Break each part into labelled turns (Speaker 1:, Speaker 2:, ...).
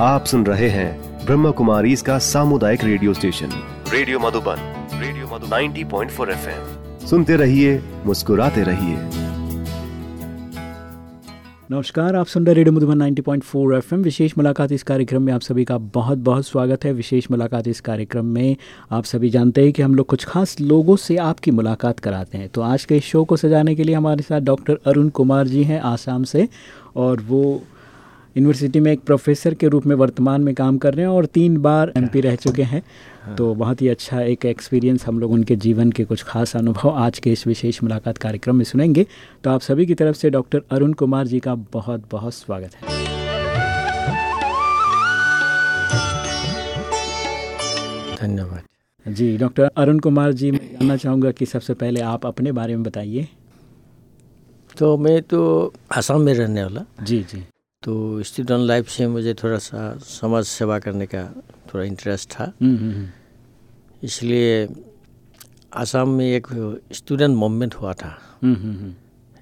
Speaker 1: आप सुन रहे हैं ब्रह्म कुमारी इसका सामुदायिक radio station. Radio Madhuban radio Madhu 90.4 FM. सुनते रहिए मुस्कुराते रहिए।
Speaker 2: नमस्कार आप सुन रहे रेडियो मधुबन 90.4 एफएम। विशेष मुलाकात इस कार्यक्रम में आप सभी का बहुत बहुत स्वागत है। विशेष मुलाकात इस कार्यक्रम में आप सभी जानते हैं कि हम लोग कुछ खास लोगों से आपकी मुलाकात कराते हैं। तो आज के इस शो को सजाने के लिए हमारे साथ डॉक्टर अरुण कुमार जी हैं आसाम से और वो यूनिवर्सिटी में एक प्रोफेसर के रूप में वर्तमान में काम कर रहे हैं और तीन बार एमपी रह चुके हैं। तो बहुत ही अच्छा एक एक्सपीरियंस हम लोग उनके जीवन के कुछ खास अनुभव आज के इस विशेष मुलाकात कार्यक्रम में सुनेंगे। तो आप सभी की तरफ़ से डॉक्टर अरुण कुमार जी का बहुत बहुत स्वागत है।
Speaker 3: धन्यवाद।
Speaker 2: जी डॉक्टर अरुण कुमार जी मैं जानना चाहूँगा कि सबसे पहले आप अपने बारे में बताइए।
Speaker 3: तो मैं तो आसाम में रहने वाला।
Speaker 2: जी जी।
Speaker 3: तो स्टूडेंट लाइफ से मुझे थोड़ा सा समाज सेवा करने का थोड़ा इंटरेस्ट था।
Speaker 2: हम्म, हम्म, हम्म।
Speaker 3: इसलिए आसाम में एक स्टूडेंट मूवमेंट हुआ था।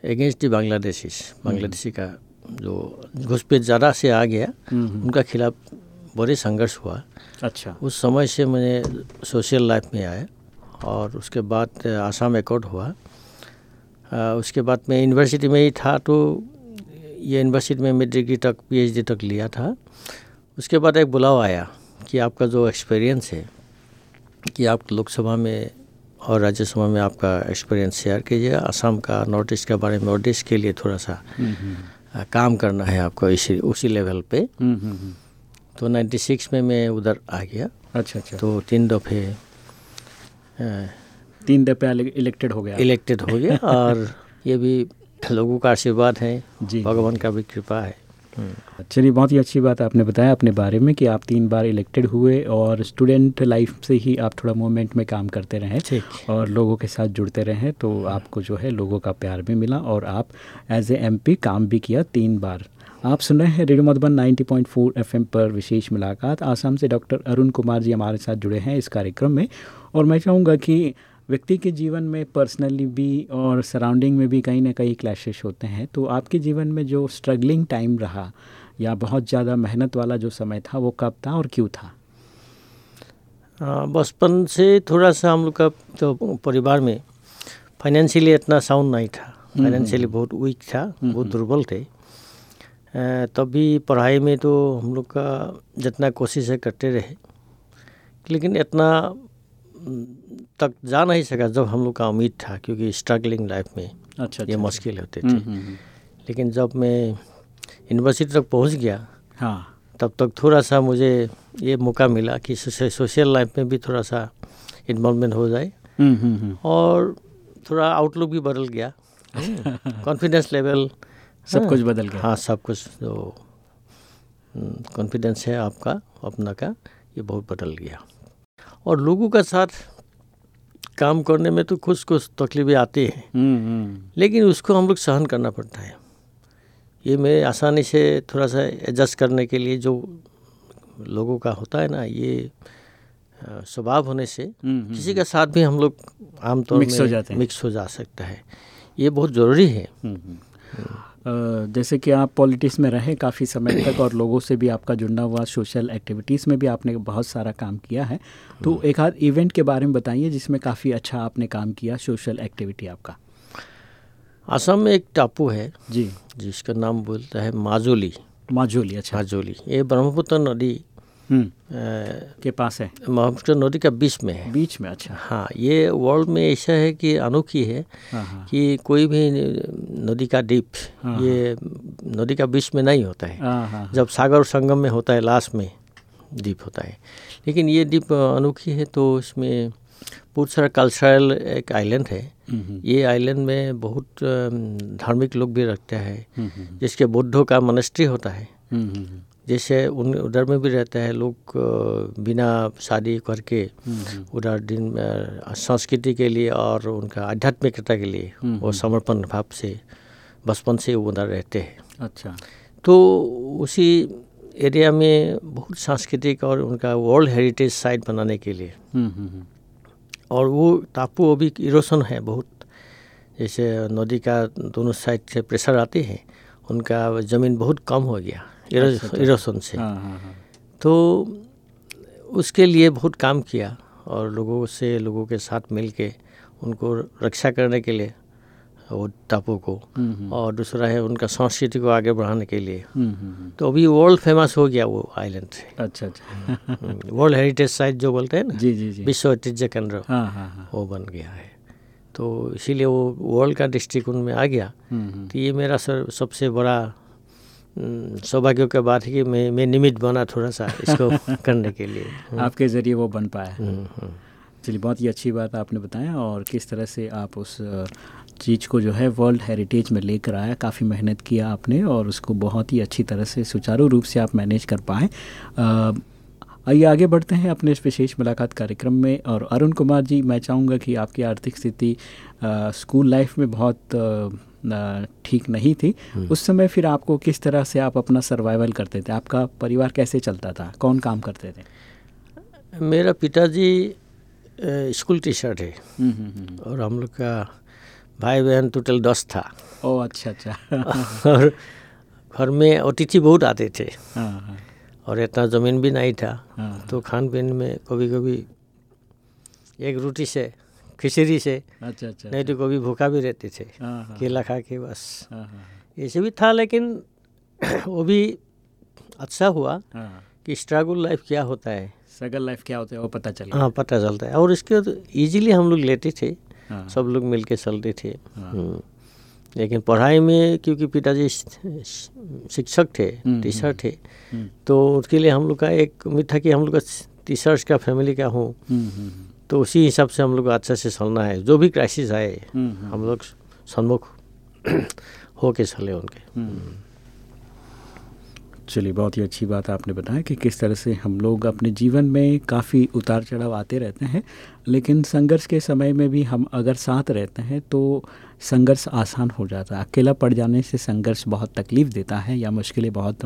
Speaker 3: अगेंस्ट दी बांग्लादेशीज बांग्लादेशी का जो घुसपैठ ज़्यादा से आ गया। उनका खिलाफ बड़े संघर्ष हुआ।
Speaker 2: अच्छा।
Speaker 3: उस समय से मैंने सोशल लाइफ में आया और उसके बाद आसाम एकॉर्ड हुआ। आ, उसके बाद मैं यूनिवर्सिटी में ही था तो ये यूनिवर्सिटी में मैं डिग्री तक पीएचडी तक लिया था। उसके बाद एक बुलाव आया कि आपका जो एक्सपीरियंस है कि आप लोकसभा में और राज्यसभा में आपका एक्सपीरियंस शेयर कीजिए। असम का नॉर्थ ईस्ट के बारे में और देश के लिए थोड़ा सा काम करना है आपको इसी उसी लेवल पे। तो 96 में मैं उधर आ गया।
Speaker 2: अच्छा अच्छा।
Speaker 3: तो तीन दफ़े
Speaker 2: तीन दफे इलेक्टेड हो गया।
Speaker 3: इलेक्टेड हो गया। और ये भी लोगों का आशीर्वाद है
Speaker 2: जी।
Speaker 3: भगवान का भी कृपा है हम्म।
Speaker 2: चलिए बहुत ही अच्छी बात आपने बताया अपने बारे में कि आप तीन बार इलेक्टेड हुए और स्टूडेंट लाइफ से ही आप थोड़ा मूवमेंट में काम करते रहे और लोगों के साथ जुड़ते रहे तो आपको जो है लोगों का प्यार भी मिला और आप एज ए एमपी काम भी किया तीन बार आप सुन रहे हैं रेडियो मधुबन 90.4 एफएम पर विशेष मुलाकात आसाम से डॉक्टर अरुण कुमार जी हमारे साथ जुड़े हैं इस कार्यक्रम में और मैं चाहूँगा कि व्यक्ति के जीवन में पर्सनली भी और सराउंडिंग में भी कहीं ना कहीं क्लैशेस होते हैं तो आपके जीवन में जो स्ट्रगलिंग टाइम रहा या बहुत ज़्यादा मेहनत वाला जो समय था वो कब था और क्यों था?
Speaker 3: बचपन से थोड़ा सा हम लोग का तो परिवार में फाइनेंशियली इतना साउंड नहीं था। फाइनेंशियली बहुत वीक था बहुत दुर्बल थे। तभी पढ़ाई में तो हम लोग का जितना कोशिश है करते रहे लेकिन इतना तक जा नहीं सका जब हम लोग का उम्मीद था क्योंकि स्ट्रगलिंग लाइफ में
Speaker 2: अच्छा
Speaker 3: ये मुश्किल होते थे।
Speaker 2: हम्म, हम्म, हम्म।
Speaker 3: लेकिन जब मैं यूनिवर्सिटी तक पहुँच गया
Speaker 2: हाँ।
Speaker 3: तब तक थोड़ा सा मुझे ये मौका मिला कि सोशल लाइफ में भी थोड़ा सा इन्वॉल्वमेंट हो जाए।
Speaker 2: हम्म, हम्म, हम्म।
Speaker 3: और थोड़ा आउटलुक भी बदल गया। कॉन्फिडेंस लेवल
Speaker 2: सब कुछ बदल गया।
Speaker 3: हाँ सब कुछ जो कॉन्फिडेंस है आपका अपना का ये बहुत बदल गया। और लोगों का साथ काम करने में तो कुछ कुछ तकलीफें आती हैं।
Speaker 2: हम्म, हम्म।
Speaker 3: लेकिन उसको हम लोग सहन करना पड़ता है। ये मैं आसानी से थोड़ा सा एडजस्ट करने के लिए जो लोगों का होता है ना ये स्वभाव होने से
Speaker 2: हम्म,
Speaker 3: किसी का साथ भी हम लोग आमतौर
Speaker 2: मिक्स हो जाते हैं।
Speaker 3: मिक्स हो जा सकता है। ये बहुत ज़रूरी है।
Speaker 2: जैसे कि आप पॉलिटिक्स में रहे काफ़ी समय तक और लोगों से भी आपका जुड़ना हुआ सोशल एक्टिविटीज़ में भी आपने बहुत सारा काम किया है। तो एक आध इवेंट के बारे में बताइए जिसमें काफ़ी अच्छा आपने काम किया सोशल एक्टिविटी आपका।
Speaker 3: असम में एक टापू है
Speaker 2: जी।
Speaker 3: जिसका नाम बोलता है माजोली।
Speaker 2: माजोली अच्छा।
Speaker 3: माजोली ये ब्रह्मपुत्र नदी
Speaker 2: के पास है?
Speaker 3: ब्रह्मपुत्र नदी का बीच में है।
Speaker 2: बीच में अच्छा।
Speaker 3: हाँ ये वर्ल्ड में ऐसा है कि अनोखी है
Speaker 2: हाँ हाँ।
Speaker 3: कि कोई भी नदी का डीप
Speaker 2: हाँ,
Speaker 3: ये नदी का बीच में नहीं होता है। जब सागर संगम में होता है लास्ट में द्वीप होता है। लेकिन ये द्वीप अनोखी है तो इसमें बहुत सारा कल्चरल एक आइलैंड है।
Speaker 2: हम्म,
Speaker 3: ये आइलैंड में बहुत धार्मिक लोग भी रखते हैं।
Speaker 2: हम्म, हम्म,
Speaker 3: जिसके बुद्धों का मनेस्ट्री होता है।
Speaker 2: हम्म, हम्म,
Speaker 3: जैसे उन उधर में भी रहते हैं लोग बिना शादी करके उधर दिन संस्कृति के लिए और उनका आध्यात्मिकता के लिए वो समर्पण भाव से बचपन से वो उधर रहते हैं।
Speaker 2: अच्छा।
Speaker 3: तो उसी एरिया में बहुत सांस्कृतिक और उनका वर्ल्ड हेरिटेज साइट बनाने के लिए। और वो टापू अभी इरोशन है बहुत। जैसे नदी का दोनों साइड से प्रेशर आते हैं उनका ज़मीन बहुत कम हो गया।
Speaker 2: अच्छा, अच्छा।
Speaker 3: से।
Speaker 2: हाँ हाँ हाँ।
Speaker 3: तो उसके लिए बहुत काम किया और लोगों से लोगों के साथ मिल के उनको रक्षा करने के लिए वो टापू को। और दूसरा है उनका संस्कृति को आगे बढ़ाने के लिए। तो अभी वर्ल्ड फ़ेमस हो गया वो आइलैंड से।
Speaker 2: अच्छा अच्छा।
Speaker 3: वर्ल्ड हेरिटेज साइट जो बोलते हैं ना
Speaker 2: जी जी जी।
Speaker 3: विश्व ऐतिह्य केंद्र
Speaker 2: हाँ हाँ हाँ।
Speaker 3: वो बन गया है। तो इसीलिए वो वर्ल्ड का दृष्टिकोण में आ गया।
Speaker 2: हम्म,
Speaker 3: तो ये मेरा सर सबसे बड़ा हम्म, सौभाग्य का बात है कि मैं मैं निमित्त बना थोड़ा सा इसको करने के लिए।
Speaker 2: आपके ज़रिए वो बन पाया।
Speaker 3: हम्म, हम्म।
Speaker 2: चलिए बहुत ही अच्छी बात आपने बताया और किस तरह से आप उस चीज़ को जो है वर्ल्ड हेरिटेज में लेकर आया काफ़ी मेहनत किया आपने और उसको बहुत ही अच्छी तरह से सुचारू रूप से आप मैनेज कर पाए। आइए आगे बढ़ते हैं अपने इस विशेष मुलाकात कार्यक्रम में और अरुण कुमार जी मैं चाहूँगा कि आपकी आर्थिक स्थिति स्कूल लाइफ में बहुत अ, ठीक नहीं थी। उस समय फिर आपको किस तरह से आप अपना सर्वाइवल करते थे? आपका परिवार कैसे चलता था? कौन काम करते थे?
Speaker 3: मेरा पिताजी स्कूल टीचर थे।
Speaker 2: हम्म, हम्म, हम्म।
Speaker 3: और हम लोग का भाई बहन टोटल दस था।
Speaker 2: ओ अच्छा अच्छा।
Speaker 3: और घर में अतिथि बहुत आते थे।
Speaker 2: हाँ हाँ।
Speaker 3: और इतना ज़मीन भी नहीं था।
Speaker 2: हाँ।
Speaker 3: तो खान पीन में कभी कभी एक रोटी से खिचड़ी से।
Speaker 2: अच्छा अच्छा
Speaker 3: नहीं तो कभी भूखा भी रहते थे
Speaker 2: हाँ हाँ
Speaker 3: केला खा के बस।
Speaker 2: हाँ हाँ
Speaker 3: ऐसे भी था लेकिन वो भी अच्छा हुआ
Speaker 2: हाँ
Speaker 3: कि स्ट्रगल लाइफ क्या होता है।
Speaker 2: सगल लाइफ क्या होता है वो पता चल।
Speaker 3: हाँ पता चलता है। और इसके बाद ईजिली हम लोग लेते थे।
Speaker 2: हाँ
Speaker 3: सब लोग मिल के चलते थे।
Speaker 2: हाँ।
Speaker 3: हम्म। लेकिन पढ़ाई में क्योंकि पिताजी शिक्षक थे
Speaker 2: हम्म,
Speaker 3: टीचर थे
Speaker 2: हम्म,
Speaker 3: तो उसके लिए हम लोग का एक उम्मीद था कि हम लोग का टीचर्स का फैमिली का हूँ।
Speaker 2: हम्म, हम्म,
Speaker 3: तो उसी हिसाब से हम लोग अच्छे से चलना है। जो भी क्राइसिस आए
Speaker 2: हम्म, हम्म,
Speaker 3: हम लोग सन्मुख होके चले उनके।
Speaker 2: हम्म। चलिए, बहुत ही अच्छी बात आपने बताया कि किस तरह से हम लोग अपने जीवन में काफ़ी उतार चढ़ाव आते रहते हैं, लेकिन संघर्ष के समय में भी हम अगर साथ रहते हैं तो संघर्ष आसान हो जाता है। अकेला पड़ जाने से संघर्ष बहुत तकलीफ़ देता है या मुश्किलें बहुत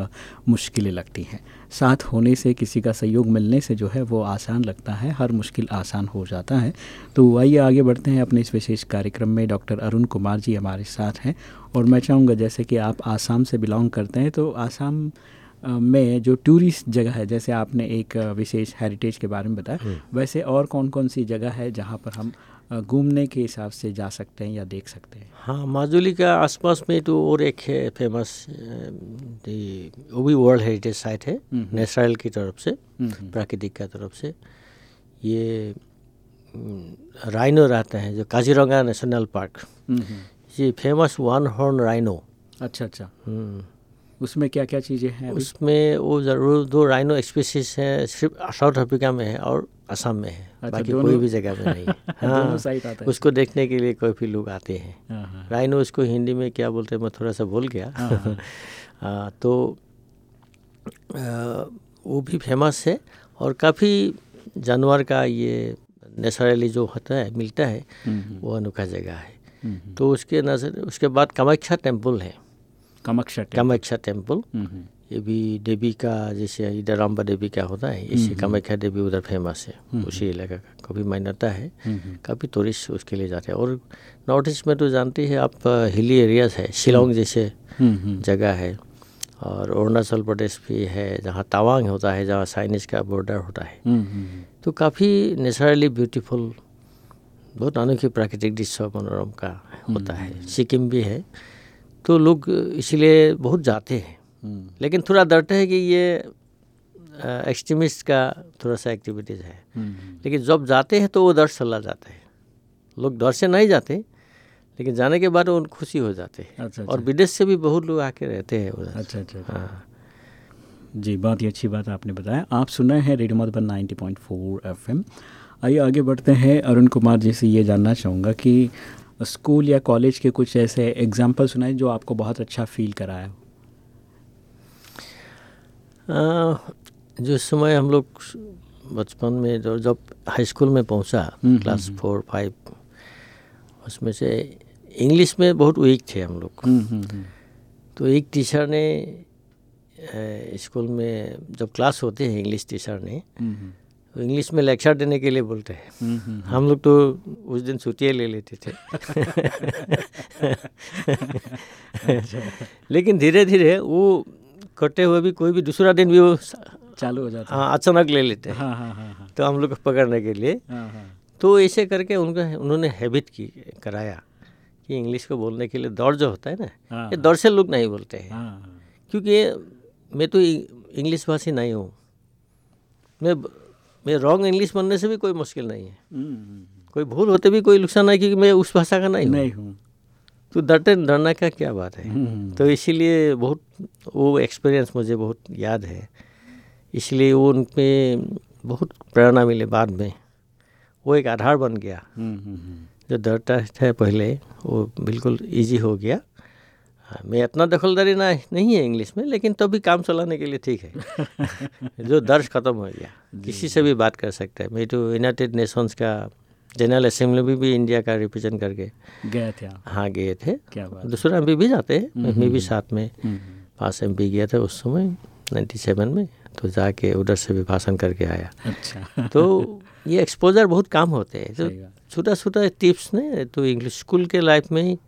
Speaker 2: मुश्किलें लगती हैं। साथ होने से, किसी का सहयोग मिलने से जो है वो आसान लगता है, हर मुश्किल आसान हो जाता है। तो आइए आगे बढ़ते हैं अपने इस विशेष कार्यक्रम में। डॉक्टर अरुण कुमार जी हमारे साथ हैं। और मैं चाहूँगा जैसे कि आप आसाम से बिलोंग करते हैं तो आसाम में जो टूरिस्ट जगह है जैसे आपने एक विशेष हेरिटेज के बारे में बताया वैसे और कौन कौन सी जगह है जहाँ पर हम घूमने के हिसाब से जा सकते हैं या देख सकते हैं?
Speaker 3: हाँ माजुली का आसपास में तो और एक है फ़ेमस वो भी वर्ल्ड हेरिटेज साइट है। नेचुरल की तरफ़ से प्राकृतिक का तरफ़ से। ये राइनो रहता है जो काजीरंगा नेशनल पार्क। ये फ़ेमस वन हॉर्न राइनो
Speaker 2: अच्छा अच्छा।
Speaker 3: हम्म,
Speaker 2: उसमें क्या क्या चीज़ें हैं
Speaker 3: उसमें वो ज़रूर दो राइनो एक्सपीसीज हैं सिर्फ़ साउथ अफ्रीका में है और असम में है।
Speaker 2: अच्छा,
Speaker 3: बाकी कोई भी जगह में नहीं। है
Speaker 2: आता है।
Speaker 3: उसको देखने के लिए कोई भी लोग आते हैं।
Speaker 2: हाँ, हाँ,
Speaker 3: राइनो उसको हिंदी में क्या बोलते हैं मैं थोड़ा सा भूल गया।
Speaker 2: हाँ, हाँ।
Speaker 3: आ, तो आ, वो भी फ़ेमस है और काफ़ी जानवर का ये नेचुरली जो होता है मिलता है
Speaker 2: हम्म, हम्म,
Speaker 3: वो अनोखा जगह है। तो उसके नज़र उसके बाद कामाख्या टेंपल है।
Speaker 2: कामाख्या।
Speaker 3: कामाख्या
Speaker 2: टेंपल
Speaker 3: ये भी देवी का जैसे इधर रामबा देवी का होता है इसे कामाख्या देवी उधर फ़ेमस है। उसी इलाका का काफ़ी मान्यता है। काफ़ी टूरिस्ट उसके लिए जाते हैं। और नॉर्थ ईस्ट में तो जानते हैं आप हिली एरियाज़ है शिलोंग जैसे जगह है। और अरुणाचल प्रदेश भी है जहाँ तवांग होता है जहाँ चाइनीज़ का बॉर्डर होता है। तो काफ़ी नेचुरली ब्यूटीफुल बहुत अनोखी प्राकृतिक दृश्य मनोरम का होता है। सिक्किम भी है। तो लोग इसीलिए बहुत जाते हैं।
Speaker 2: हम्म,
Speaker 3: लेकिन थोड़ा डरते हैं कि ये एक्सट्रीमिस्ट का थोड़ा सा एक्टिविटीज़ है।
Speaker 2: हम्म,
Speaker 3: लेकिन जब जाते हैं तो वो डर चला जाता है। लोग डर से नहीं जाते लेकिन जाने के बाद वो खुशी हो जाते हैं।
Speaker 2: अच्छा
Speaker 3: और
Speaker 2: अच्छा।
Speaker 3: विदेश से भी बहुत लोग आके रहते हैं उधर।
Speaker 2: अच्छा अच्छा अच्छा।
Speaker 3: हाँ।
Speaker 2: जी बहुत ही अच्छी बात आपने बताया। आप सुन रहे हैं रेडियो मधुबन 90.4 एफएम। आइए आगे बढ़ते हैं। अरुण कुमार जी से ये जानना चाहूँगा कि स्कूल या कॉलेज के कुछ ऐसे एग्ज़ाम्पल सुनाए जो आपको बहुत अच्छा फील कराया हो।
Speaker 3: जिस समय हम लोग बचपन में जो जब हाई स्कूल में पहुँचा क्लास फोर फाइव उसमें से इंग्लिश में बहुत वीक थे हम लोग।
Speaker 2: हम्म, हम्म, हम्म,
Speaker 3: तो एक टीचर ने स्कूल में जब क्लास होते हैं इंग्लिश टीचर ने तो इंग्लिश में लेक्चर देने के लिए बोलते हैं।
Speaker 2: हम्म, हम्म,
Speaker 3: हम लोग तो उस दिन छुट्टियाँ ले लेते थे। लेकिन धीरे धीरे वो करते हुए भी कोई भी दूसरा दिन भी वो
Speaker 2: चालू हो जाता
Speaker 3: हाँ। अचानक ले लेते हैं।
Speaker 2: हाँ हाँ हाँ हाँ।
Speaker 3: तो हम लोग को पकड़ने के लिए।
Speaker 2: हाँ हाँ।
Speaker 3: तो ऐसे करके उनका उन्होंने हैबिट की कराया कि इंग्लिश को बोलने के लिए दौड़ जो होता है ना ये दौड़ से लोग नहीं बोलते हैं। क्योंकि मैं तो इंग्लिश भाषी नहीं हूँ। मैं मैं रॉन्ग इंग्लिश बनने से भी कोई मुश्किल नहीं है।
Speaker 2: हम्म,
Speaker 3: कोई भूल होते भी कोई नुकसान नहीं क्योंकि मैं उस भाषा का नहीं हूँ।
Speaker 2: नहीं हूँ।
Speaker 3: तो डरते डरने का क्या बात है? तो इसीलिए बहुत वो एक्सपीरियंस मुझे बहुत याद है। इसलिए वो उन पे बहुत प्रेरणा मिले बाद में। वो एक आधार बन गया। जो डरता था पहले वो बिल्कुल इजी हो गया। मैं इतना दखलदारी ना नहीं है इंग्लिश में लेकिन तब भी काम चलाने के लिए ठीक है। जो दर्ज खत्म हो गया। किसी से भी बात कर सकता है। मैं तो यूनाइटेड नेशंस का जनरल असेंबली में भी इंडिया का रिप्रेजेंट करके
Speaker 2: गए थे
Speaker 3: हाँ गए थे।
Speaker 2: क्या बात
Speaker 3: दूसरा एम भी जाते हैं। मैं भी साथ में
Speaker 2: हम्म,
Speaker 3: पास एम गया था उस समय 97 में तो जाके उधर से भी भाषण करके आया।
Speaker 2: अच्छा।
Speaker 3: तो ये एक्सपोजर बहुत काम होते हैं। तो छोटा छोटा टिप्स ने तो इंग्लिश स्कूल के लाइफ में ही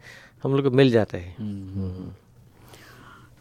Speaker 3: हम लोग को मिल जाते हैं।
Speaker 2: हम्म।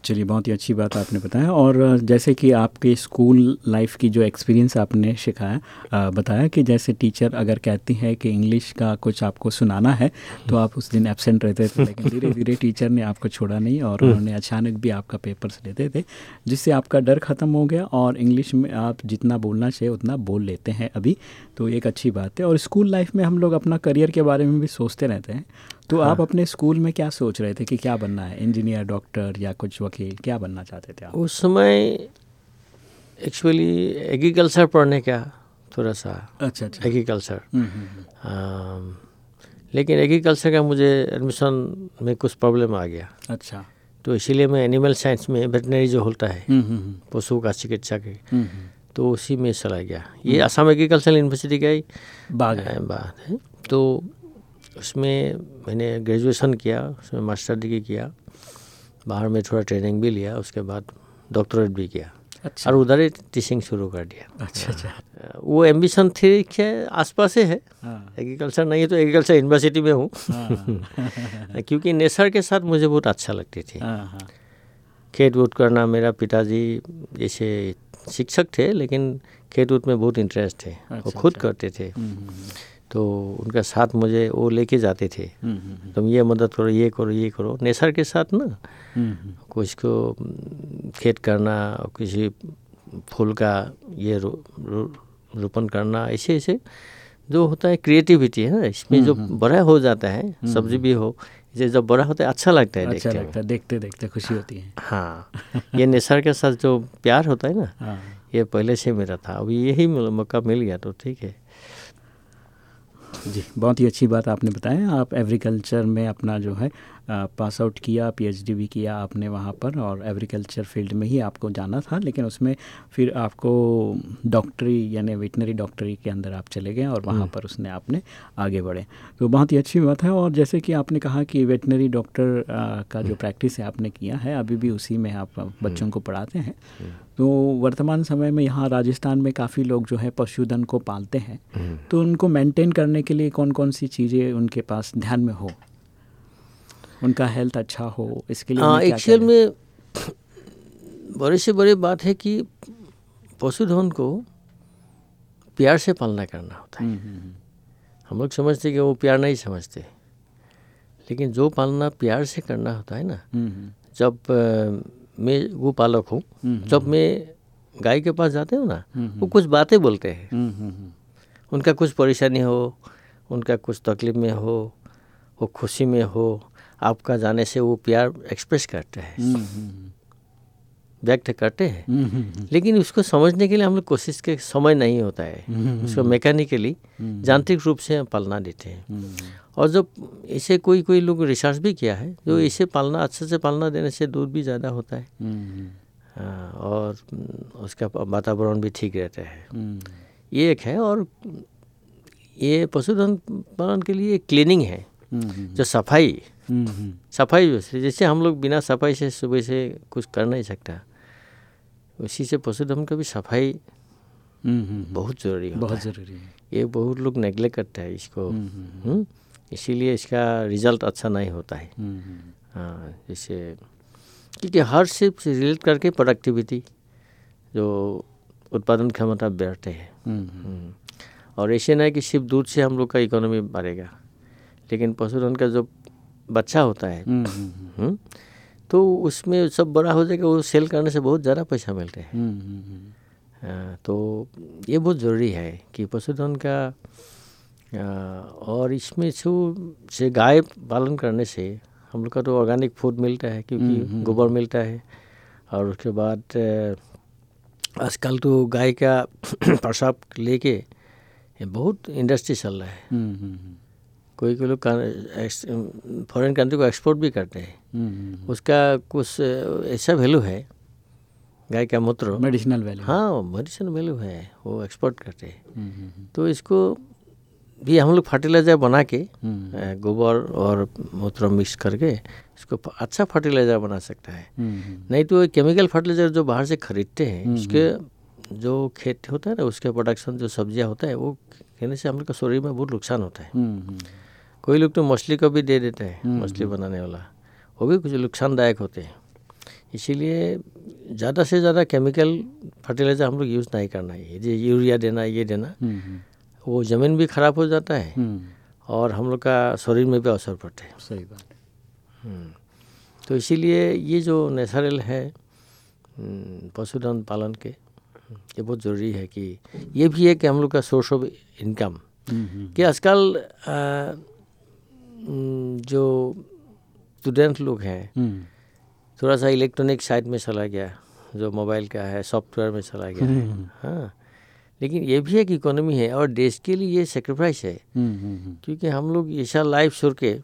Speaker 2: चलिए बहुत ही अच्छी बात आपने बताया और जैसे कि आपके स्कूल लाइफ की जो एक्सपीरियंस आपने सिखाया बताया कि जैसे टीचर अगर कहती है कि इंग्लिश का कुछ आपको सुनाना है तो आप उस दिन एबसेंट रहते थे लेकिन धीरे धीरे टीचर ने आपको छोड़ा नहीं और उन्होंने अचानक भी आपका पेपर्स लेते थे जिससे आपका डर ख़त्म हो गया और इंग्लिश में आप जितना बोलना चाहिए उतना बोल लेते हैं अभी तो एक अच्छी बात है। और स्कूल लाइफ में हम लोग अपना करियर के बारे में भी सोचते रहते हैं तो आप अपने स्कूल में क्या सोच रहे थे कि क्या बनना है? इंजीनियर डॉक्टर या कुछ वकील क्या बनना चाहते थे आप?
Speaker 3: उस समय एक्चुअली एग्रीकल्चर पढ़ने का थोड़ा सा
Speaker 2: अच्छा अच्छा।
Speaker 3: एग्रीकल्चर
Speaker 2: हम्म, हम्म, हम्म।
Speaker 3: लेकिन एग्रीकल्चर का मुझे एडमिशन में कुछ प्रॉब्लम आ गया।
Speaker 2: अच्छा।
Speaker 3: तो इसीलिए मैं एनिमल साइंस में वेटनरी जो होता है पशु का चिकित्सा के। तो उसी में चला गया। ये आसाम एग्रीकल्चर यूनिवर्सिटी का ही
Speaker 2: बाग है।
Speaker 3: बात है। तो उसमें मैंने ग्रेजुएशन किया उसमें मास्टर डिग्री किया बाहर में थोड़ा ट्रेनिंग भी लिया उसके बाद डॉक्टरेट भी किया
Speaker 2: अच्छा।
Speaker 3: और उधर ही टीचिंग शुरू कर दिया।
Speaker 2: अच्छा अच्छा।
Speaker 3: वो एम्बिशन थी के आसपास ही? है।
Speaker 2: हाँ
Speaker 3: एग्रीकल्चर नहीं है तो एग्रीकल्चर यूनिवर्सिटी में हूँ।
Speaker 2: हाँ।
Speaker 3: क्योंकि नेचर के साथ मुझे बहुत अच्छा लगती थी।
Speaker 2: हाँ हाँ।
Speaker 3: खेत वूत करना मेरा पिताजी जैसे शिक्षक थे लेकिन खेत वूत में बहुत इंटरेस्ट थे। वो
Speaker 2: अच्छा,
Speaker 3: खुद
Speaker 2: अच्छा।
Speaker 3: करते थे।
Speaker 2: हम्म, हम्म,
Speaker 3: तो उनका साथ मुझे वो लेके जाते थे।
Speaker 2: हम्म, हम्म,
Speaker 3: तुम ये मदद करो ये करो ये करो। नेचर के साथ ना
Speaker 2: हम्म, हम्म,
Speaker 3: कुछ को खेत करना किसी फूल का ये रो, रो, रोपण करना ऐसे ऐसे जो होता है क्रिएटिविटी है ना? इसमें जो बड़ा हो जाता है सब्ज़ी भी हो इसे जब बड़ा होता है अच्छा लगता है
Speaker 2: अच्छा
Speaker 3: देखने में
Speaker 2: लगता है देखते देखते खुशी होती है।
Speaker 3: हाँ ये नेचर के साथ जो प्यार होता है ना
Speaker 2: हाँ।
Speaker 3: ये पहले से मेरा था अभी यही मौका मिल गया तो ठीक है।
Speaker 2: जी बहुत ही अच्छी बात आपने बताया। आप एग्रीकल्चर में अपना जो है पास आउट किया पीएचडी भी किया आपने वहाँ पर और एग्रीकल्चर फ़ील्ड में ही आपको जाना था लेकिन उसमें फिर आपको डॉक्टरी यानी वेटनरी डॉक्टरी के अंदर आप चले गए और वहाँ पर उसने आपने आगे बढ़े। तो बहुत ही अच्छी बात है और जैसे कि आपने कहा कि वेटनरी डॉक्टर का जो प्रैक्टिस है आपने किया है अभी भी उसी में आप बच्चों को पढ़ाते हैं। तो वर्तमान समय में यहाँ राजस्थान में काफ़ी लोग जो है पशुधन को पालते हैं। तो उनको मेंटेन करने के लिए कौन कौन सी चीज़ें उनके पास ध्यान में हो? उनका हेल्थ अच्छा हो इसके लिए
Speaker 3: हाँ एक्चुअल में बड़े से बड़ी बात है कि पशुधन को प्यार से पालना करना होता है।
Speaker 2: हम्म, हम्म,
Speaker 3: हम लोग समझते कि वो प्यार नहीं समझते। लेकिन जो पालना प्यार से करना होता है ना
Speaker 2: हम्म, हम्म,
Speaker 3: जब मैं वो पालक हूँ
Speaker 2: हम्म,
Speaker 3: जब मैं गाय के पास जाते हो ना
Speaker 2: हम्म,
Speaker 3: वो कुछ बातें बोलते हैं।
Speaker 2: हम्म, हम्म, हम्म,
Speaker 3: उनका कुछ परेशानी हो उनका कुछ तकलीफ़ में हो वो खुशी में हो आपका जाने से वो प्यार एक्सप्रेस करते हैं।
Speaker 2: हम्म, हम्म,
Speaker 3: व्यक्त करते हैं।
Speaker 2: हम्म, हम्म,
Speaker 3: लेकिन उसको समझने के लिए हम लोग कोशिश के समय नहीं होता है।
Speaker 2: हम्म,
Speaker 3: उसको मैकेनिकली
Speaker 2: हम्म,
Speaker 3: यांत्रिक रूप से पालना देते हैं।
Speaker 2: हम्म,
Speaker 3: और जब इसे कोई कोई लोग रिसर्च भी किया है जो इसे पालना अच्छे से पालना देने से दूध भी ज़्यादा होता है।
Speaker 2: हम्म,
Speaker 3: हाँ, और हम्म, उसका वातावरण भी ठीक रहता है।
Speaker 2: हम्म,
Speaker 3: ये एक है और ये पशुधन पालन के लिए क्लीनिंग है।
Speaker 2: हम्म,
Speaker 3: जो सफ़ाई
Speaker 2: हम्म, हम्म,
Speaker 3: सफ़ाई जैसे जैसे हम लोग बिना सफ़ाई से सुबह से कुछ कर नहीं सकता उसी से पशुधन का भी सफ़ाई बहुत ज़रूरी है
Speaker 2: बहुत ज़रूरी है।
Speaker 3: ये बहुत लोग नेग्लेक्ट करते हैं इसको।
Speaker 2: हम्म?
Speaker 3: इसीलिए इसका रिज़ल्ट अच्छा नहीं होता है। हाँ जैसे क्योंकि हर शिफ्ट से रिलेट करके प्रोडक्टिविटी जो उत्पादन क्षमता बढ़ते हैं। हम्म। और ऐसे नहीं कि सिर्फ़ दूध से हम लोग का इकोनॉमी बढ़ेगा लेकिन पशुधन का जो बच्चा होता है। हम्म, तो उसमें सब बड़ा हो जाएगा वो सेल करने से बहुत ज़्यादा पैसा मिलते हैं। हाँ, तो ये बहुत ज़रूरी है कि पशुधन का और इसमें से गाय पालन करने से हम लोग का तो ऑर्गेनिक फ़ूड मिलता है क्योंकि गोबर मिलता है। और उसके बाद आजकल तो गाय का प्रसाद लेके बहुत इंडस्ट्री चल रहा है। हम्म, हम्म, हम्म। कोई कोई लोग फॉरेन कंट्री को एक्सपोर्ट भी करते हैं। उसका कुछ ऐसा वैल्यू है गाय का मूत्र।
Speaker 2: मेडिसिनल वैल्यू
Speaker 3: हाँ मेडिसिनल वैल्यू है वो एक्सपोर्ट करते हैं। तो इसको भी हम लोग फर्टिलाइज़र बना के गोबर और मूत्र मिक्स करके इसको अच्छा फर्टिलाइज़र बना सकता है। नहीं तो केमिकल फर्टिलाइज़र जो बाहर से खरीदते हैं उसके जो खेत होता है ना उसके प्रोडक्शन जो सब्ज़ियाँ होता है वो कहने से हम लोग का शरीर में बहुत नुकसान होता है। हम्म, हम्म। कोई लोग तो मछली को भी दे देते हैं हम्म, मछली बनाने वाला। वो भी कुछ नुकसानदायक होते हैं। इसीलिए ज़्यादा से ज़्यादा केमिकल फर्टिलाइज़र हम लोग यूज़ नहीं करना है। ये यूरिया देना ये देना वो ज़मीन भी ख़राब हो जाता है और हम लोग का शरीर में भी असर पड़ता है।
Speaker 2: सही बात।
Speaker 3: तो इसीलिए ये जो नेचुरल है पशुधन पालन के ये बहुत ज़रूरी है कि ये भी है कि हम लोग का सोर्स ऑफ़ इनकम कि आजकल जो स्टूडेंट लोग हैं हम्म। थोड़ा सा इलेक्ट्रॉनिक साइड में चला गया जो मोबाइल का है सॉफ्टवेयर में चला गया। है हम्म। हाँ लेकिन ये भी एक इकोनॉमी है और देश के लिए ये सेक्रीफाइस है। हम्म, क्योंकि हम लोग ऐसा लाइफ छोड़ के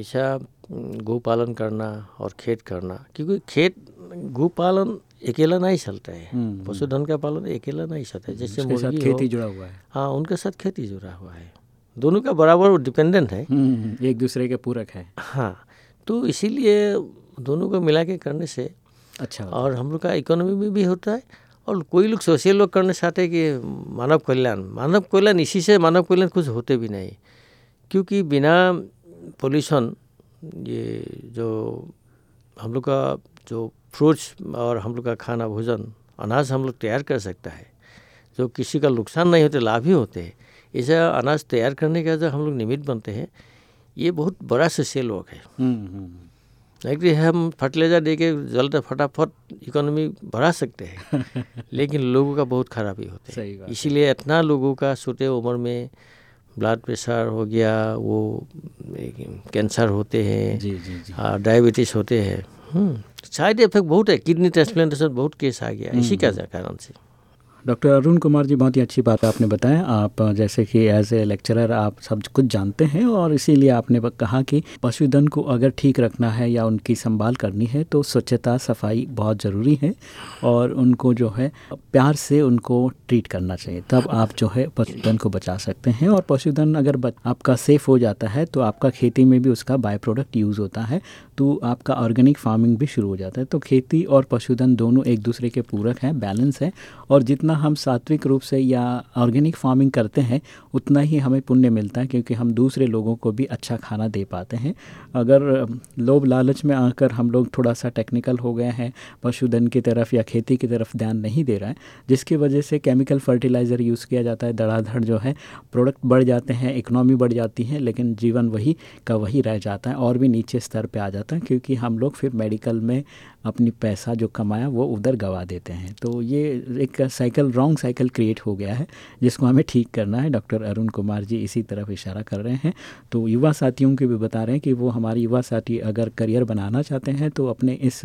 Speaker 3: ऐसा गो पालन करना और खेत करना क्योंकि खेत गो पालन अकेला नहीं चलता है। हम्म, हम्म। पशुधन का पालन अकेला नहीं चलता है जैसे
Speaker 2: मुर्गी खेती जुड़ा हुआ है।
Speaker 3: हाँ उनके साथ खेती जुड़ा हुआ है। दोनों का बराबर डिपेंडेंट है।
Speaker 2: हम्म, एक दूसरे के पूरक है।
Speaker 3: हाँ तो इसीलिए दोनों को मिला के करने से
Speaker 2: अच्छा।
Speaker 3: और हम लोग का इकोनॉमी में भी होता है और कोई लोग सोशल लोग करना चाहते हैं कि मानव कल्याण मानव कल्याण इसी से मानव कल्याण कुछ होते भी नहीं। क्योंकि बिना पोल्यूशन ये जो हम लोग का जो फ्रूट्स और हम लोग का खाना भोजन अनाज हम लोग तैयार कर सकता है। जो किसी का नुकसान नहीं होते लाभ ही होते हैं। ऐसा अनाज तैयार करने का जो हम लोग निमित्त बनते हैं। ये बहुत बड़ा सोशल लोग है। हम्म, हम्म, हम्म। एक हम फर्टिलाइज़र दे के जल्द फटाफट इकोनॉमी बढ़ा सकते हैं। लेकिन लोगों का बहुत खराबी होता है। इसीलिए इतना लोगों का छोटे उम्र में ब्लड प्रेशर हो गया वो कैंसर होते हैं डायबिटीज़ होते हैं। साइड इफ़ेक्ट बहुत है। किडनी ट्रांसप्लांटेशन बहुत केस आ गया। इसी का कारण से।
Speaker 2: डॉक्टर अरुण कुमार जी, बहुत ही अच्छी बात आपने बताया। आप, जैसे कि एज ए लेक्चरर आप सब कुछ जानते हैं और इसीलिए आपने कहा कि पशुधन को अगर ठीक रखना है या उनकी संभाल करनी है तो स्वच्छता, सफ़ाई बहुत ज़रूरी है और उनको जो है, प्यार से उनको ट्रीट करना चाहिए। तब आप जो है, पशुधन को बचा सकते हैं और पशुधन अगर आपका सेफ़ हो जाता है तो आपका खेती में भी उसका बाय प्रोडक्ट यूज़ होता है। तो आपका ऑर्गेनिक फ़ार्मिंग भी शुरू हो जाता है। तो खेती और पशुधन दोनों एक दूसरे के पूरक हैं बैलेंस है। और जितना हम सात्विक रूप से या ऑर्गेनिक फ़ार्मिंग करते हैं, उतना ही हमें पुण्य मिलता है क्योंकि हम दूसरे लोगों को भी अच्छा खाना दे पाते हैं। अगर लोभ लालच में आकर हम लोग थोड़ा सा टेक्निकल हो गए हैं, पशुधन की तरफ़ या खेती की तरफ़ ध्यान नहीं दे रहा है, जिसकी वजह से केमिकल फर्टिलाइज़र यूज़ किया जाता है धड़ाधड़ जो है प्रोडक्ट बढ़ जाते हैं इकनॉमी बढ़ जाती है, लेकिन जीवन वही का वही रह जाता है और भी नीचे स्तर पर आ जाता है। क्योंकि हम लोग फिर मेडिकल में अपनी पैसा जो कमाया वो उधर गवा देते हैं। तो ये एक साइकिल रॉन्ग साइकिल क्रिएट हो गया है जिसको हमें ठीक करना है। डॉक्टर अरुण कुमार जी इसी तरफ़ इशारा कर रहे हैं। तो युवा साथियों के भी बता रहे हैं कि वो हमारे युवा साथी अगर करियर बनाना चाहते हैं तो अपने इस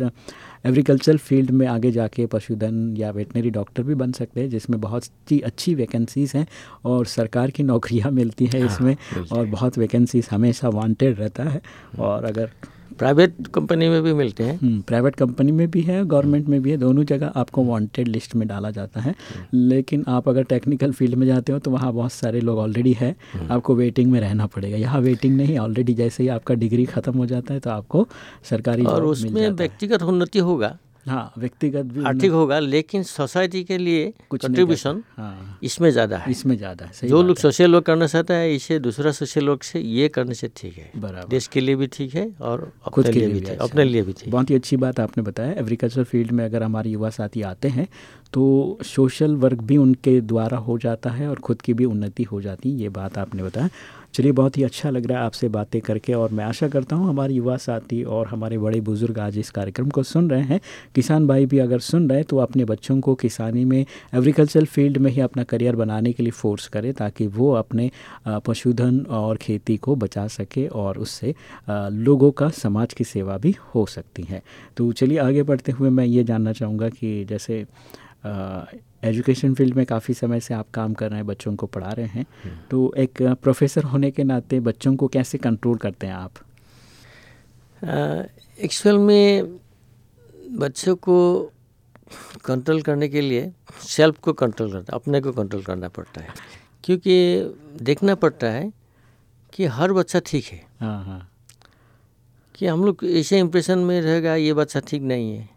Speaker 2: एग्रीकल्चर फ़ील्ड में आगे जाके पशुधन या वेटनरी डॉक्टर भी बन सकते हैं जिसमें बहुत ही अच्छी वैकेंसीज़ हैं और सरकार की नौकरियाँ मिलती हैं इसमें हाँ, और बहुत वैकेंसीज हमेशा वांटेड रहता है। और अगर
Speaker 3: प्राइवेट कंपनी में भी मिलते हैं।
Speaker 2: प्राइवेट हम्म, कंपनी में भी है गवर्नमेंट में भी है दोनों जगह आपको वांटेड लिस्ट में डाला जाता है। लेकिन आप अगर टेक्निकल फ़ील्ड में जाते हो तो वहाँ बहुत सारे लोग ऑलरेडी है। हम्म। आपको वेटिंग में रहना पड़ेगा। यहाँ वेटिंग नहीं ऑलरेडी जैसे ही आपका डिग्री खत्म हो जाता है तो आपको सरकारी
Speaker 3: और उसमें व्यक्तिगत उन्नति होगा।
Speaker 2: हाँ व्यक्तिगत भी
Speaker 3: आर्थिक होगा लेकिन सोसाइटी के लिए
Speaker 2: कुछ
Speaker 3: कंट्रीब्यूशन
Speaker 2: हाँ।
Speaker 3: इसमें ज़्यादा है।
Speaker 2: इसमें ज़्यादा है
Speaker 3: जो लोग सोशल वर्क करना चाहता है इसे दूसरा सोशल वर्क से ये करने से ठीक है।
Speaker 2: बराबर।
Speaker 3: देश के लिए भी ठीक है और
Speaker 2: खुद के
Speaker 3: लिए भी ठीक
Speaker 2: अच्छा
Speaker 3: अपने लिए भी ठीक
Speaker 2: बहुत ही अच्छी बात आपने बताया। एग्रीकल्चर फ़ील्ड में अगर हमारे युवा साथी आते हैं तो सोशल वर्क भी उनके द्वारा हो जाता है और खुद की भी उन्नति हो जाती है ये बात आपने बताया। चलिए, बहुत ही अच्छा लग रहा है आपसे बातें करके और मैं आशा करता हूँ हमारे युवा साथी और हमारे बड़े बुज़ुर्ग आज इस कार्यक्रम को सुन रहे हैं। किसान भाई भी अगर सुन रहे हैं तो अपने बच्चों को किसानी में एग्रीकल्चर फ़ील्ड में ही अपना करियर बनाने के लिए फोर्स करें ताकि वो अपने पशुधन और खेती को बचा सके और उससे लोगों का समाज की सेवा भी हो सकती है। तो चलिए, आगे बढ़ते हुए मैं ये जानना चाहूँगा कि जैसे एजुकेशन फ़ील्ड में काफ़ी समय से आप काम कर रहे हैं बच्चों को पढ़ा रहे हैं। तो एक प्रोफेसर होने के नाते बच्चों को कैसे कंट्रोल करते हैं आप?
Speaker 3: एक्चुअल में बच्चों को कंट्रोल करने के लिए सेल्फ को कंट्रोल करना अपने को कंट्रोल करना पड़ता है। क्योंकि देखना पड़ता है कि हर बच्चा ठीक है।
Speaker 2: हाँ हाँ।
Speaker 3: कि हम लोग ऐसे इम्प्रेशन में रहेगा ये बच्चा ठीक नहीं है।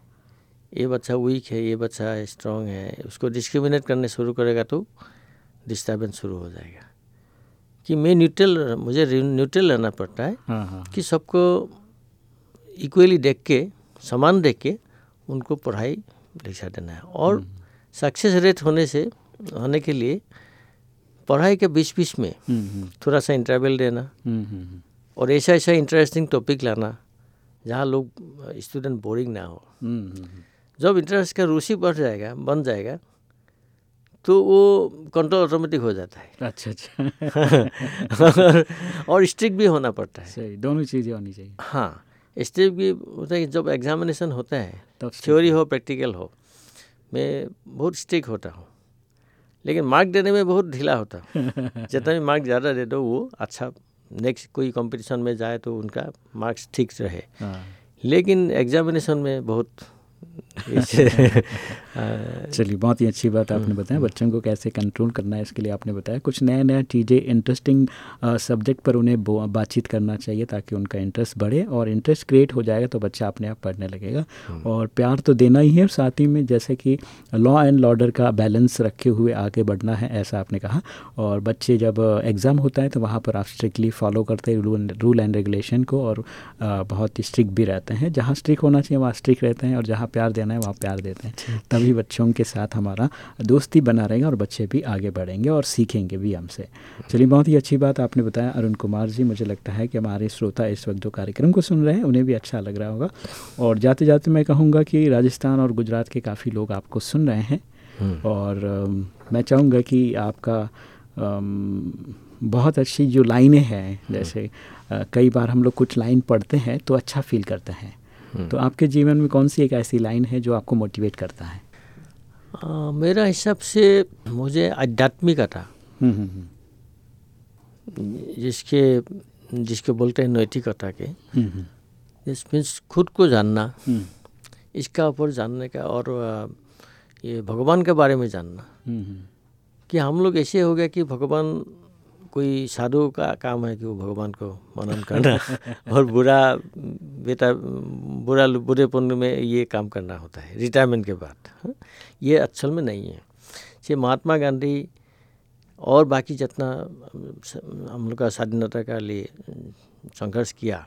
Speaker 3: ये बच्चा वीक है ये बच्चा स्ट्रांग है उसको डिस्क्रिमिनेट करने शुरू करेगा तो डिस्टर्बेंस शुरू हो जाएगा। कि मैं न्यूट्रल मुझे न्यूट्रल रहना पड़ता है
Speaker 2: हाँ हाँ।
Speaker 3: कि सबको इक्वली देख के समान देख के उनको पढ़ाई लिखा देना है। और सक्सेस रेट होने से होने के लिए पढ़ाई के बीच बीच में
Speaker 2: हम्म, हम्म,
Speaker 3: थोड़ा सा इंटरवल देना
Speaker 2: हम्म, हम्म,
Speaker 3: और ऐसा ऐसा इंटरेस्टिंग टॉपिक लाना जहाँ लोग स्टूडेंट बोरिंग ना हो।
Speaker 2: हम्म, हम्म,
Speaker 3: जब इंटरेस्ट का रुचि बढ़ जाएगा बन जाएगा तो वो कंट्रोल ऑटोमेटिक हो जाता है।
Speaker 2: अच्छा अच्छा।
Speaker 3: और, और स्ट्रिक्ट भी होना पड़ता है।
Speaker 2: सही दोनों चीज़ें होनी चाहिए।
Speaker 3: हाँ स्ट्रिक भी होता है कि जब एग्जामिनेशन होता है
Speaker 2: तब
Speaker 3: थ्योरी हो। प्रैक्टिकल हो मैं बहुत स्ट्रिक होता हूँ। लेकिन मार्क देने में बहुत ढीला होता हूँ। जितना भी मार्क ज़्यादा दे दो वो अच्छा नेक्स्ट कोई कंपटीशन में जाए तो उनका मार्क्स ठीक रहे।
Speaker 2: हाँ।
Speaker 3: लेकिन एग्जामिनेशन में बहुत It's.
Speaker 2: चलिए बहुत ही अच्छी बात आपने बताया। बच्चों को कैसे कंट्रोल करना है इसके लिए आपने बताया। कुछ नया नया चीज़ें इंटरेस्टिंग सब्जेक्ट पर उन्हें बातचीत करना चाहिए ताकि उनका इंटरेस्ट बढ़े और इंटरेस्ट क्रिएट हो जाएगा तो बच्चा अपने आप पढ़ने लगेगा। और प्यार तो देना ही है साथ ही में जैसे कि लॉ एंड ऑर्डर का बैलेंस रखे हुए आगे बढ़ना है ऐसा आपने कहा। और बच्चे जब एग्ज़ाम होता है तो वहाँ पर आप स्ट्रिक्टली फॉलो करते हैं रूल एंड रेगुलेशन को और बहुत ही स्ट्रिक्ट भी रहते हैं। जहाँ स्ट्रिक्ट होना चाहिए वहाँ स्ट्रिक्ट रहते हैं और जहाँ प्यार देना है वहाँ प्यार देते हैं। तभी बच्चों के साथ हमारा दोस्ती बना रहेगा और बच्चे भी आगे बढ़ेंगे और सीखेंगे भी हमसे। चलिए बहुत ही अच्छी बात आपने बताया। अरुण कुमार जी मुझे लगता है कि हमारे श्रोता इस वक्त जो कार्यक्रम को सुन रहे हैं उन्हें भी अच्छा लग रहा होगा। और जाते जाते मैं कहूँगा कि राजस्थान और गुजरात के काफ़ी लोग आपको सुन रहे हैं।
Speaker 3: हम्म।
Speaker 2: और मैं चाहूँगा कि आपका बहुत अच्छी जो लाइनें हैं जैसे कई बार हम लोग कुछ लाइन पढ़ते हैं तो अच्छा फील करते हैं।
Speaker 3: हम्म।
Speaker 2: तो आपके जीवन में कौन सी एक ऐसी लाइन है जो आपको मोटिवेट करता है?
Speaker 3: आ, मेरा हिसाब से मुझे आध्यात्मिकता
Speaker 2: हम्म, हम्म, हम्म,
Speaker 3: जिसके जिसके बोलते हैं नैतिकता के। दिस मीन्स खुद को जानना। इसका ऊपर जानने का और ये भगवान के बारे में जानना। कि हम लोग ऐसे हो गया कि भगवान कोई साधु का काम है कि वो भगवान को मनन करना और बुरा बेटा बुरा बुरेपन में ये काम करना होता है रिटायरमेंट के बाद। हाँ? ये असल में नहीं है। ये महात्मा गांधी और बाकी जितना हम लोग का स्वाधीनता का लिए संघर्ष किया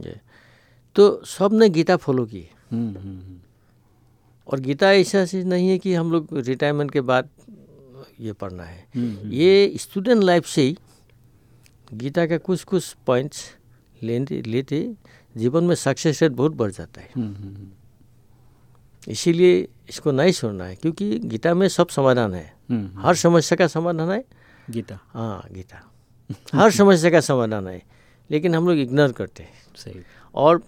Speaker 3: ये। तो सबने गीता फॉलो की।
Speaker 2: हम्म, हम्म, हम्म,
Speaker 3: और गीता ऐसा चीज़ नहीं है कि हम लोग रिटायरमेंट के बाद ये पढ़ना है।
Speaker 2: हम्म,
Speaker 3: ये स्टूडेंट लाइफ से ही गीता का कुछ कुछ पॉइंट्स लेते लेते जीवन में सक्सेस रेट बहुत बढ़ जाता है।
Speaker 2: हम्म, हम्म,
Speaker 3: इसीलिए इसको नहीं छोड़ना है क्योंकि गीता में सब समाधान है।
Speaker 2: हम्म,
Speaker 3: हर समस्या का समाधान है।
Speaker 2: गीता।
Speaker 3: हाँ गीता। हर समस्या का समाधान है लेकिन हम लोग इग्नोर करते हैं।
Speaker 2: सही।
Speaker 3: और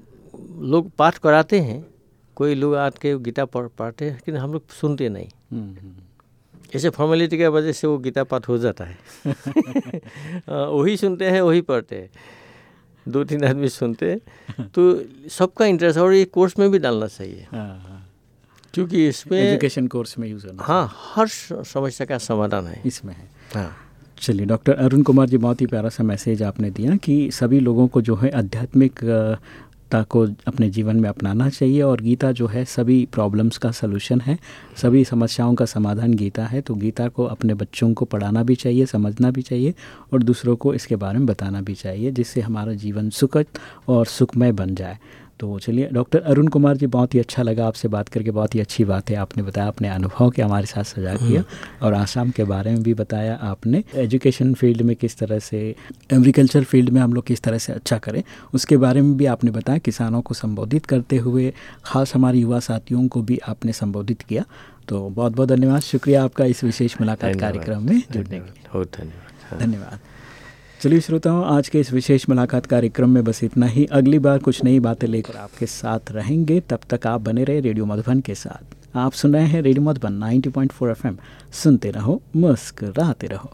Speaker 3: लोग पाठ कराते हैं कोई लोग आके गीता पढ़ पढ़ते हैं लेकिन हम लोग सुनते नहीं।
Speaker 2: हम्म, हम्म,
Speaker 3: ऐसे फॉर्मेलिटी की वजह से वो गीता पाठ हो जाता है। वही सुनते हैं वही पढ़ते हैं। दो तीन आदमी सुनते हैं। तो सबका इंटरेस्ट और ये कोर्स में भी डालना चाहिए।
Speaker 2: हाँ हाँ।
Speaker 3: क्योंकि इसमें
Speaker 2: एजुकेशन कोर्स में यूज़ होना
Speaker 3: हाँ हर समस्या का समाधान है।
Speaker 2: इसमें है।
Speaker 3: हाँ।
Speaker 2: चलिए डॉक्टर अरुण कुमार जी बहुत ही प्यारा सा मैसेज आपने दिया कि सभी लोगों को जो है आध्यात्मिक
Speaker 4: गीता को अपने जीवन में अपनाना चाहिए और गीता जो है, सभी प्रॉब्लम्स का सलूशन है, सभी समस्याओं का समाधान गीता है तो गीता को अपने बच्चों को पढ़ाना भी चाहिए, समझना भी चाहिए और दूसरों को इसके बारे में बताना भी चाहिए, जिससे हमारा जीवन सुखद और सुखमय बन जाए। तो चलिए डॉक्टर अरुण कुमार जी बहुत ही अच्छा लगा आपसे बात करके बहुत ही अच्छी बात है आपने बताया अपने अनुभव के हमारे साथ सजा किया हम्म। और आसाम के बारे में भी बताया आपने। एजुकेशन फ़ील्ड में किस तरह से एग्रीकल्चर फ़ील्ड में हम लोग किस तरह से अच्छा करें उसके बारे में भी आपने बताया किसानों को संबोधित करते हुए ख़ास हमारे युवा साथियों को भी आपने संबोधित किया। तो बहुत बहुत धन्यवाद शुक्रिया आपका इस विशेष मुलाकात कार्यक्रम में जुड़ने के लिए।
Speaker 3: बहुत धन्यवाद।
Speaker 4: धन्यवाद। चलिए श्रोताओं, आज के इस विशेष मुलाकात कार्यक्रम में बस इतना ही। अगली बार कुछ नई बातें लेकर आपके साथ रहेंगे। तब तक आप बने रहे रेडियो मधुबन के साथ। आप सुन रहे हैं रेडियो मधुबन 90.4 एफएम। सुनते रहो, मुस्कराते रहो।